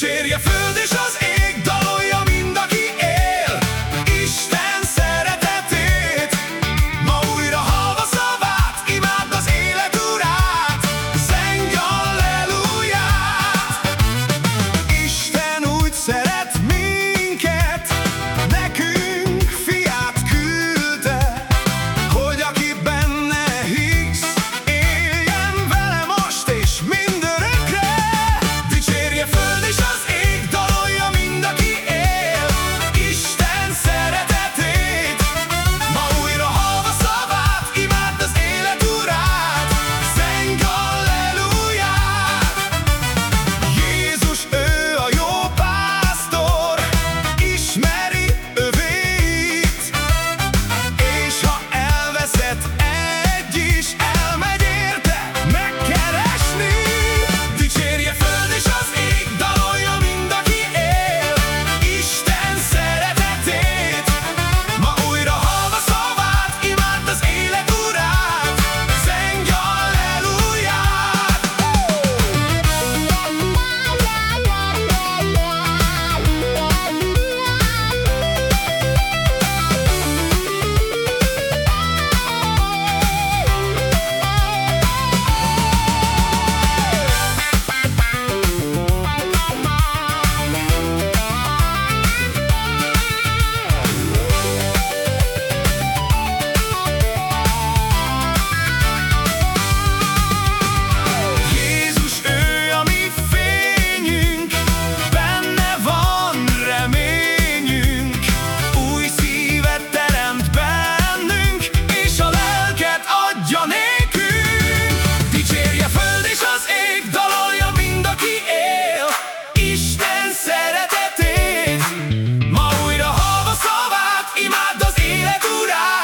Dicsérje föld és az ég segura.